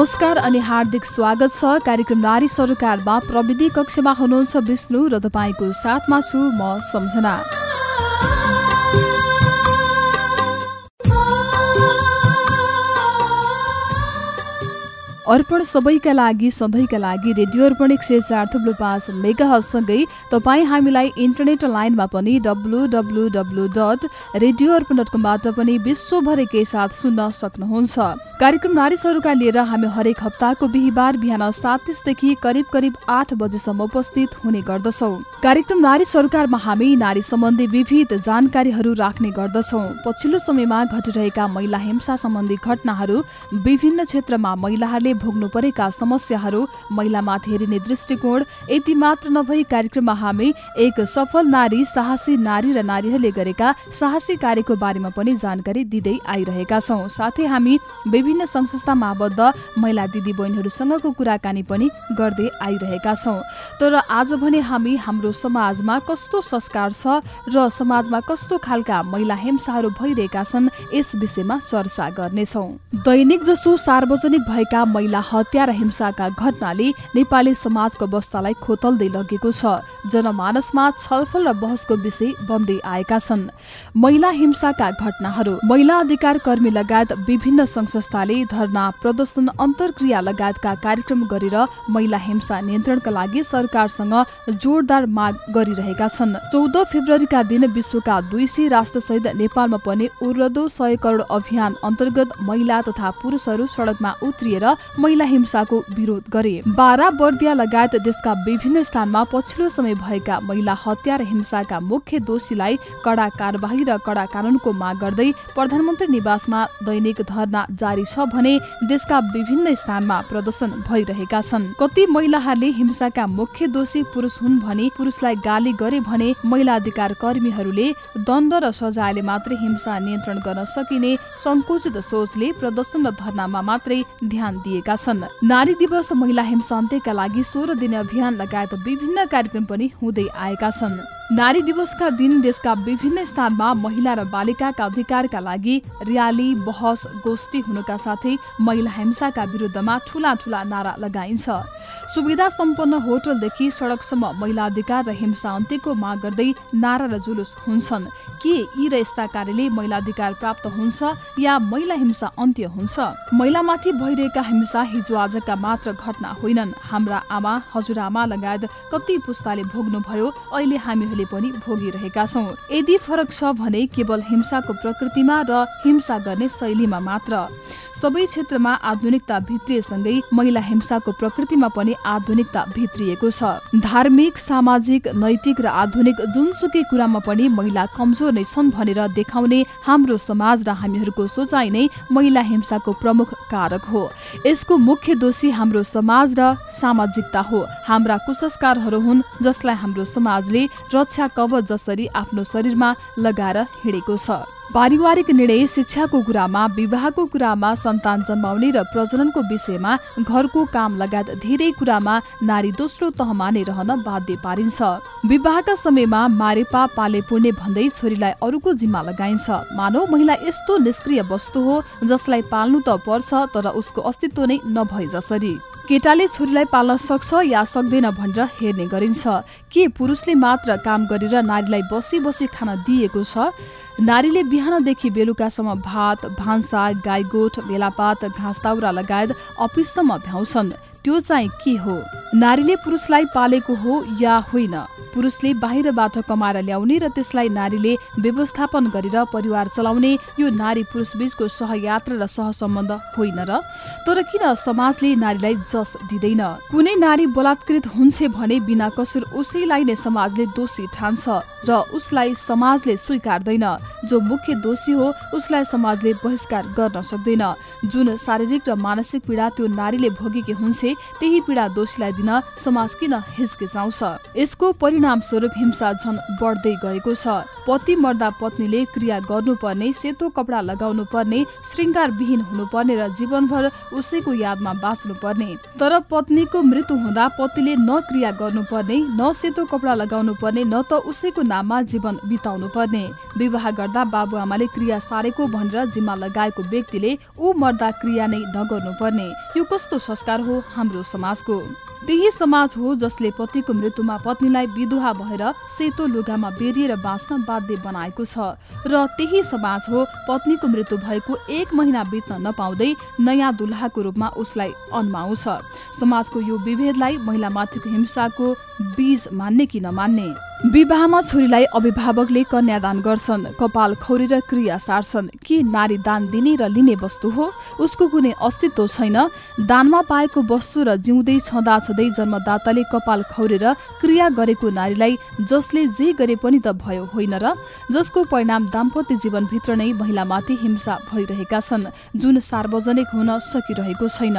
नमस्कार अनि हार्दिक स्वागत छ। कार्यक्रम नारी सरोकारमा प्रविधि कक्षमा हुनुहुन्छ विष्णु र तपाईँको साथमा छु म सम्झना। अर्पण सबैका लागि सधैँका लागि रेडियो अर्पण एक सय चार थुप्रो पाँच मेगासँगै तपाईँ हामीलाई इन्टरनेट लाइनमा पनि W W W dot radio Arpan dot कमबाट पनि विश्वभरिकै साथ सुन्न सक्नुहुन्छ। कार्यक्रम नारी सरोकार लिएर हामी हरेक हप्ताको बिहिबार बिहान सात तिसदेखि करिब करिब आठ बजेसम्म उपस्थित हुने गर्दछौ। कार्यक्रम नारी सरोकारमा हामी नारी सम्बन्धी विविध जानकारीहरू राख्ने गर्दछौ। पछिल्लो समयमा घटिरहेका महिला हिंसा सम्बन्धी घटनाहरू विभिन्न क्षेत्रमा महिलाहरूले भोग्नु परेका समस्याहरू महिलामाथि हेरिने दृष्टिकोण यति मात्र नभई कार्यक्रममा हामी एक सफल नारी साहसी नारी र नारीहरूले गरेका साहसी कार्यको बारेमा पनि जानकारी दिँदै आइरहेका छौँ। साथै हामी विभिन्न संस्थामा आबद्ध महिला दिदी बहिनीहरूसँगको कुराकानी पनि गर्दै आइरहेका छौँ। तर आज भने हामी हाम्रो समाजमा कस्तो संस्कार छ र समाजमा कस्तो खालका महिला हिंसाहरू भइरहेका छन् यस विषयमा चर्चा गर्नेछौँ। दैनिक जसो सार्वजनिक भएका महिला हत्या र हिंसाका घटनाले नेपाली समाजको अवस्थालाई खोतल्दै लगेको छ। जनमानसमा छलफल र बहसको विषय बन्दै आएका छन्। महिला हिंसाका घटनाहरू महिला अधिकार कर्मी लगायत विभिन्न संघ संस्थाले धरना प्रदर्शन अन्तर्क्रिया लगायतका कार्यक्रम गरेर महिला हिंसा नियन्त्रणका लागि सरकारसँग जोरदार माग गरिरहेका छन्। चौध फेब्रुअरीका दिन विश्वका दुई सय राष्ट्रसहित नेपालमा पनि उर्दो सय करोड अभियान अन्तर्गत महिला तथा पुरुषहरू सड़कमा उत्रिएर महिला हिंसाको विरोध गरे। बारा बर्दिया लगायत देशका विभिन्न स्थानमा पछिल्लो समय भएका महिला हत्या र हिंसाका मुख्य दोषीलाई कडा कार्यवाही र कडा कानूनको माग गर्दै प्रधानमन्त्री निवासमा दैनिक धरना जारी छ भने देशका विभिन्न स्थानमा प्रदर्शन भइरहेका छन्। कति महिलाहरूले हिंसाका मुख्य दोषी पुरुष हुन् भने पुरुषलाई गाली गरे भने महिला अधिकार कर्मीहरूले दण्ड र सजायले मात्रै हिंसा नियन्त्रण गर्न सकिने संकुचित सोचले प्रदर्शन र धरनामा मात्रै ध्यान दिएका छन्। नारी दिवस महिला हिंसा अन्त्यका लागि सोह्र दिने अभियान लगायत विभिन्न कार्यक्रम पनि हुँदै आएका छन्। नारी दिवसका दिन देशका विभिन्न स्थानमा महिला र बालिकाका अधिकारका लागि र्याली बहस गोष्ठी हुनुका साथै महिला हिंसाका विरुद्धमा ठूला ठूला नारा लगाइन्छ। सुविधा सम्पन्न होटलदेखि सडकसम्म महिला अधिकार र हिंसा अन्त्यको माग गर्दै नारा र जुलुस हुन्छन्। के यी र यस्ता कार्यले महिला अधिकार प्राप्त हुन्छ या महिला हिंसा अन्त्य हुन्छ? महिलामाथि भइरहेका हिंसा हिजो आजका मात्र घटना होइनन्। हाम्रा आमा हजुरआमा लगायत कति पुस्ताले भोग्नुभयो अहिले हामीहरूले पनि भोगिरहेका छौँ। यदि फरक छ भने केवल हिंसाको प्रकृतिमा र हिंसा गर्ने शैलीमा मात्र। सबै क्षेत्रमा आधुनिकता भित्रिएसँगै महिला हिंसाको प्रकृतिमा पनि आधुनिकता भित्रिएको छ। धार्मिक सामाजिक नैतिक र आधुनिक जुनसुकै कुरामा पनि महिला कमजोर नै छन् भनेर देखाउने हाम्रो समाज र हामीहरूको सोचाइ नै महिला हिंसाको प्रमुख कारक हो। यसको मुख्य दोषी हाम्रो समाज र सामाजिकता हो। हाम्रा कुसंस्कारहरू हुन् जसलाई हाम्रो समाजले रक्षा कवच जसरी आफ्नो शरीरमा लगाएर हिँडेको छ। पारिवारिक निर्णय शिक्षाको कुरामा विवाहको कुरामा सन्तान जन्माउने र प्रजननको विषयमा घरको काम लगायत धेरै कुरामा नारी दोस्रो तहमा नै रहन बाध्य पारिन्छ। विवाहका समयमा मारेपा पाले पुण्य भन्दै छोरीलाई अरूको जिम्मा लगाइन्छ। मानव महिला यस्तो निष्क्रिय वस्तु हो जसलाई पाल्नु त पर्छ तर उसको अस्तित्व नै नभए जसरी। केटाले छोरीलाई पाल्न सक्छ या सक्दैन भनेर हेर्ने गरिन्छ। के पुरुषले मात्र काम गरेर नारीलाई बसी बसी खान दिएको छ? नारीले बिहानदेखि बेलुकासम्म भात भान्सा गाईगोठ बेलापात घाँस दाउरा लगायत अफिससम्म भ्याउँछन्। त्यो चाहिँ के हो? नारीले पुरुषलाई पालेको हो या होइन? पुरुषले बाहिरबाट कमाएर ल्याउने र त्यसलाई नारीले व्यवस्थापन गरेर परिवार चलाउने यो नारी पुरुष बीचको सहयात्रा र सहसम्बन्ध होइन र तर किन समाजले नारीलाई जस दिँदैन? कुनै नारी बलात्कृत हुन्छ भने बिना कसुर उसैलाई नै समाजले दोषी ठान्छ र उसलाई समाजले स्वीकार्दैन। जो मुख्य दोषी हो उसलाई समाजले बहिष्कार गर्न सक्दैन। जुन शारीरिक र मानसिक पीडा त्यो नारीले भोगेकी हुन्छ त्यही पीडा दोषीलाई दिन समाज किन हिचकिचाउँछ? यसको परिणाम स्वरूप हिंसा झन बढ्दै गएको छ। पति मर्दा पत्नीले क्रिया गर्नुपर्ने सेतो कपडा लगाउनु पर्ने श्रृङ्गारविहीन हुनुपर्ने र जीवनभर उसैको यादमा बाँच्नुपर्ने। तर पत्नीको मृत्यु हुँदा पतिले न क्रिया गर्नुपर्ने न सेतो कपडा लगाउनु पर्ने न त उसैको नाममा जीवन बिताउनु पर्ने विवाह गर्दा बाबुआमाले क्रिया सारेको भनेर जिम्मा लगाएको व्यक्तिले ऊ मर्दा क्रिया नै नगर्नु पर्ने यो कस्तो संस्कार हो हाम्रो समाजको? त्यही समाज हो जसले पतिको मृत्युमा पत्नीलाई विधुवा भएर सेतो लुगामा बेरिएर बाँच्न बाध्य बनाएको छ। र त्यही समाज हो पत्नीको मृत्यु भएको एक महिना बित्न नपाउँदै नयाँ दुल्हाको रूपमा उसलाई अन्माउँछ। समाजको यो विभेदलाई महिलामाथिको हिंसाको बीज मान्ने कि नमान्ने? विवाहमा छोरीलाई अभिभावकले कन्यादान गर्छन्। कपाल खौरेर क्रिया सार्छन्। के नारी दान दिने र लिने वस्तु हो? उसको कुनै अस्तित्व छैन। दानमा पाएको वस्तु र जिउँदै छँदा छँदै जन्मदाताले कपाल खौरेर क्रिया गरेको नारीलाई जसले जे गरे पनि त भयो होइन र जसको परिणाम दाम्पत्य जीवनभित्र नै महिलामाथि हिंसा भइरहेका छन्। जुन सार्वजनिक हुन सकिरहेको छैन।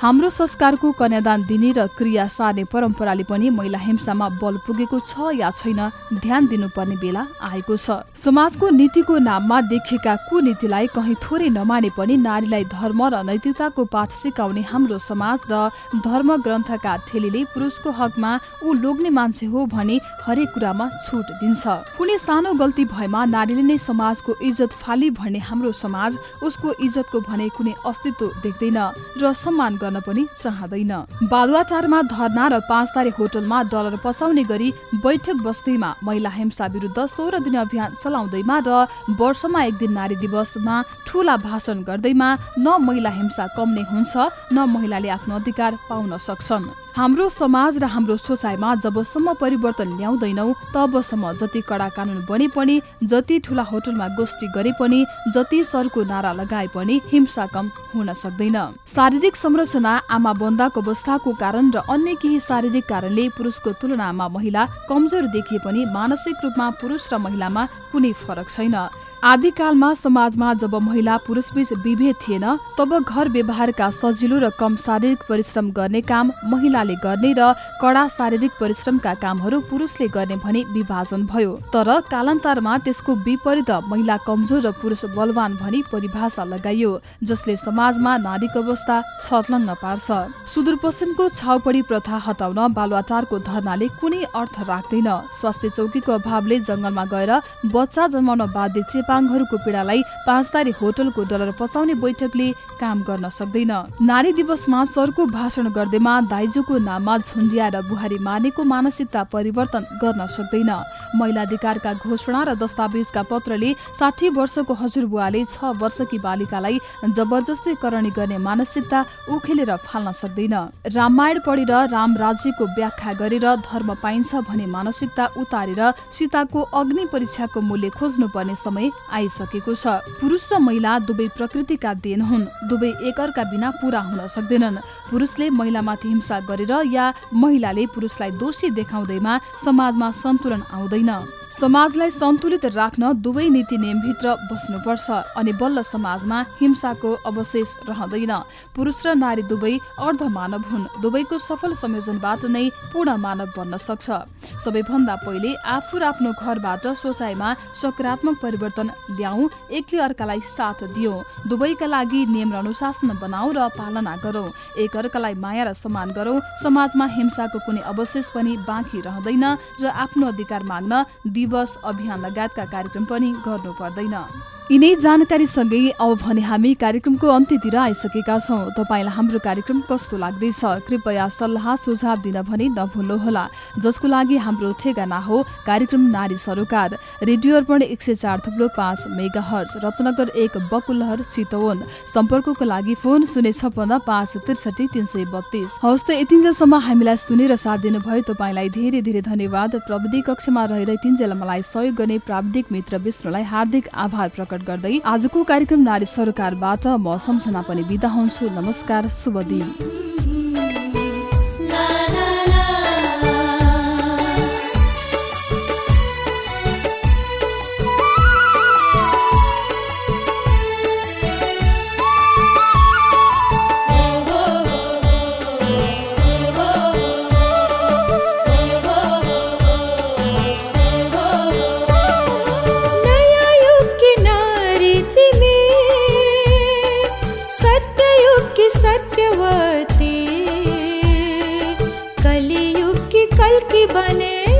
हाम्रो संस्कारको कन्यादान दिने र क्रिया सार्ने परम्पराले पनि महिला हिंसामा बल पुगेको छ या छैन ध्यान दिनुपर्ने बेला आएको छ। समाजको नीतिको नाममा देखिएका कुनीतिलाई कहीँ थोरै नमाने पनि नारीलाई धर्म र नैतिकताको पाठ सिकाउने हाम्रो समाज र धर्म ग्रन्थका ठेलीले पुरुषको हकमा ऊ लोग्ने मान्छे हो भने हरेक कुरामा छुट दिन्छ। कुनै सानो गल्ती भएमा नारीले नै समाजको इज्जत फाली भन्ने हाम्रो समाज उसको इज्जतको भने कुनै अस्तित्व देख्दैन र सम्मान गर्न पनि चाहँदैन। बालुवाटारमा धरना र पाँचतारे होटलमा डलर पसाउने गरी बैठक बस्दैमा महिला हिंसा विरुद्ध सोह्र दिन अभियान चलाउँदैमा र वर्षमा एक दिन नारी दिवसमा ठूला भाषण गर्दैमा न महिला हिंसा कम नै हुन्छ न महिलाले आफ्नो अधिकार पाउन सक्छन्। हाम्रो समाज र हाम्रो सोचाइमा जबसम्म परिवर्तन ल्याउँदैनौ तबसम्म जति कडा कानुन बने पनि जति ठुला होटलमा गोष्ठी गरे पनि जति सरको नारा लगाए पनि हिंसा कम हुन सक्दैन। शारीरिक संरचना आमा बन्दाको अवस्थाको कारण र अन्य केही शारीरिक कारणले पुरुषको तुलनामा महिला कमजोर देखिए पनि मानसिक रूपमा पुरुष र महिलामा कुनै फरक छैन। आदिकालमा समाजमा जब महिला पुरुषबीच विभेद थिएन तब घर व्यवहारका सजिलो र कम शारीरिक परिश्रम गर्ने काम महिलाले गर्ने र कडा शारीरिक परिश्रमका कामहरू पुरुषले गर्ने भनी विभाजन भयो। तर कालान्तरमा त्यसको विपरीत महिला कमजोर र पुरुष बलवान भनी परिभाषा लगाइयो जसले समाजमा नारीको अवस्था छर्लङ्ग पार्छ। सुदूरपश्चिमको छाउपडी प्रथा हटाउन बालुवाटारको धर्नाले कुनै अर्थ राख्दैन। स्वास्थ्य चौकीको अभावले जंगलमा गएर बच्चा जन्माउन बाध्य चेपाङहरूको पीडालाई पाँचतारी होटलको डलर पचाउने बैठकले काम गर्न सक्दैन। नारी दिवसमा चर्को भाषण गर्दैमा दाइजोको नाममा झुन्डियाएर बुहारी मानेको मानसिकता परिवर्तन गर्न सक्दैन। महिला अधिकारका घोषणा र दस्तावेजका पत्रले साठी वर्षको हजुरबुवाले छ वर्षकी बालिकालाई जबरजस्ती करणी गर्ने मानसिकता उखेलेर फाल्न सक्दैन। रामायण पढेर राम राज्यको व्याख्या गरेर धर्म पाइन्छ भने मानसिकता उतारेर सीताको अग्नि परीक्षाको मूल्य खोज्नुपर्ने समय आइसकेको छ। पुरुष र महिला दुवै प्रकृतिका देन हुन्। दुवै एकअर्का बिना पूरा हुन सक्दैनन्। पुरुषले महिलामाथि हिंसा गरेर या महिलाले पुरुषलाई दोषी देखाउँदैमा समाजमा सन्तुलन आउँदैन। পারি না समाजलाई सन्तुलित राख्न दुवै नीति नियमभित्र बस्नुपर्छ अनि बल्ल समाजमा हिंसाको अवशेष रहँदैन। पुरुष र नारी दुवै अर्ध मानव हुन्। दुवैको सफल संयोजनबाट नै पूर्ण मानव बन्न सक्छ। सबैभन्दा पहिले आफू र आफ्नो घरबाट सोचाइमा सकारात्मक परिवर्तन ल्याऊ एकले अर्कालाई साथ दियो दुवैका लागि नियम र अनुशासन बनाऊ र पालना गरौँ। एक अर्कालाई माया र सम्मान गरौँ। समाजमा हिंसाको कुनै अवशेष पनि बाँकी रहँदैन र आफ्नो अधिकार माग्न दिवस अभियान लगायतका कार्यक्रम पनि गर्नु पर्दैन। यिनै जानकारीसँगै अब भने हामी कार्यक्रमको अन्त्यतिर आइसकेका छौँ। तपाईँलाई हाम्रो कार्यक्रम कस्तो लाग्दैछ? कृपया सल्लाह सुझाव दिन भने नभुल्नुहोला। जसको लागि हाम्रो ठेगाना हो कार्यक्रम नारी सरोकार। रेडियो अर्पण एक सय चार थप्लो पाँच मेगा हर्स रत्नगर एक बकुलहर चितवन। सम्पर्कको लागि फोन शून्य छपन्न पाँच त्रिसठी तिन सय बत्तीस। हवस् त यतिन्जेलसम्म हामीलाई सुनेर साथ दिनुभयो तपाईँलाई धेरै धेरै धन्यवाद। प्रविधि कक्षमा रहेर तिनजेल मलाई सहयोग गर्ने प्राविधिक मित्र विष्णुलाई हार्दिक आभार प्रकट गर्दै आजको कार्यक्रम नारी सरकारबाट म सम्झना पनि बिदा हुन्छु। नमस्कार शुभ दिन। कल की बने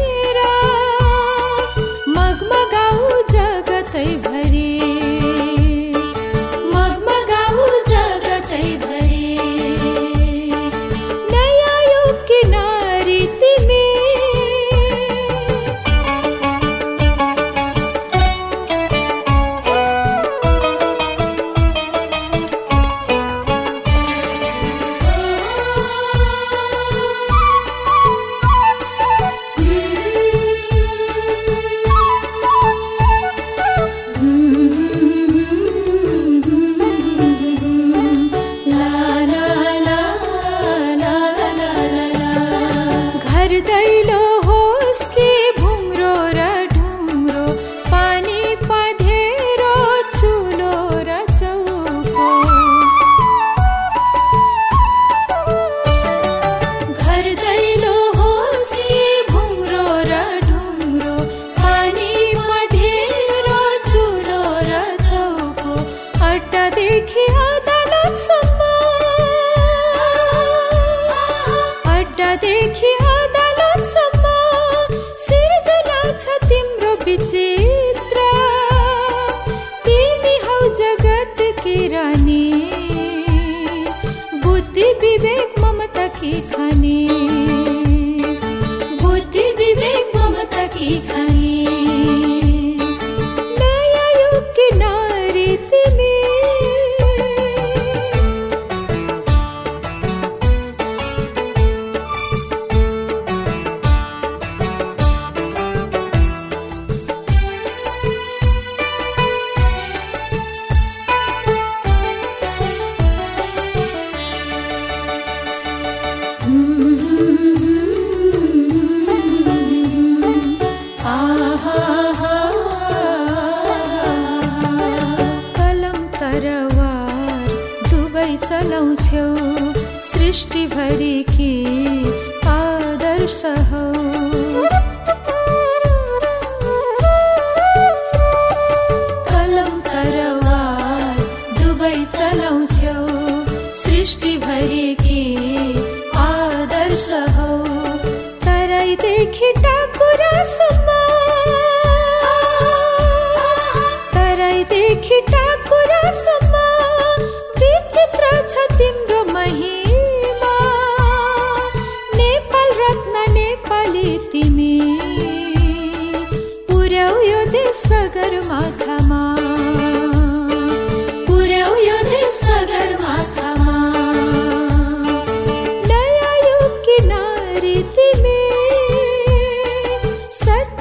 छ तिम्रो विचित्र। तिमी हौ जगत रानी। बुद्धि विवेक ममता की खानी। बुद्धि विवेक ममता की खानी। चलाउँछौ। सृष्टिभरिकी आदर्श कलम दुवै चलाउँछौ। आदर्श हौ। तराईदेखि पुर्याउ देश सगरमाथामा। नयाँ युग की नारी तिमी? सत्य